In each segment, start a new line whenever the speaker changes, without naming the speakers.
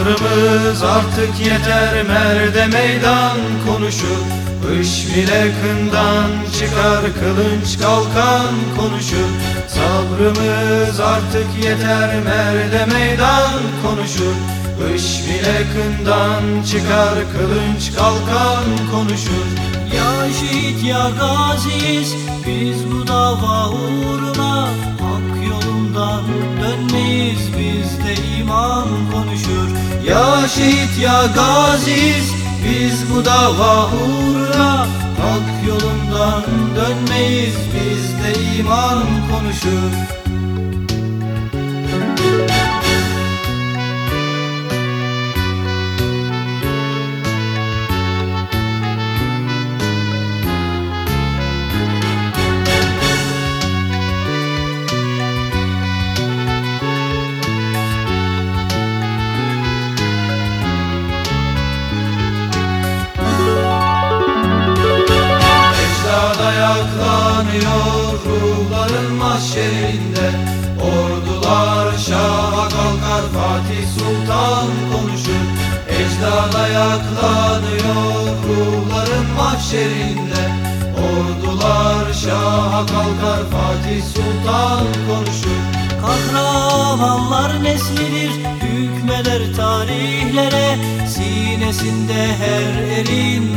Sabrımız artık yeter merde meydan konuşur. Kış bile kından çıkar kılınç kalkan konuşur. Sabrımız artık yeter merde meydan konuşur. Kış bile kından çıkar kılınç kalkan konuşur.
Ya şehit ya gaziyiz biz
Ya şehit ya gaziyiz biz bu dava uğruna ayaklanıyor ruhların mahşerinde Ordular şaha kalkar Fatih Sultan konuşur. Ecdad ayaklanıyor ruhların mahşerinde Ordular şaha kalkar Fatih Sultan konuşur.
Kahramanlar neslidir hükmeder tarihlere Sinesinde her erin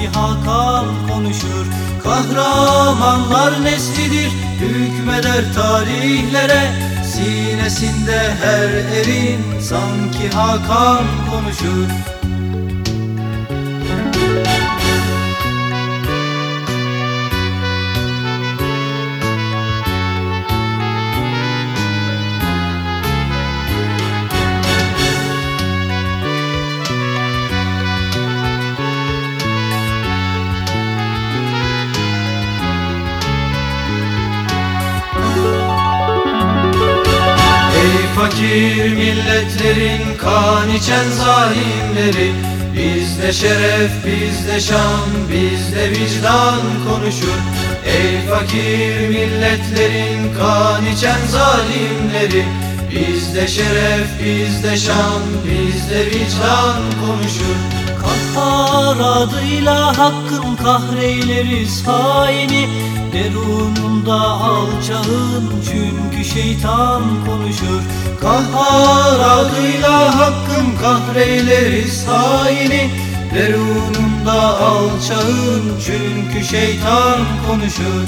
sanki Hakan konuşur.
Kahramanlar neslidir hükmeder tarihlere. Sinesinde her erin sanki Hakan konuşur fakir milletlerin kan içen zalimleri. Bizde şeref, bizde şan, bizde vicdan konuşur. Ey fakir milletlerin kan içen zalimleri. Bizde şeref, bizde şan, bizde vicdan konuşur.
Kahhar adıyla hakkın kahreyleriz haini Derununda alçağın çünkü şeytan konuşur.
Kahhar adıyla hakkın kahreyleriz haini Derununda alçağın çünkü şeytan konuşur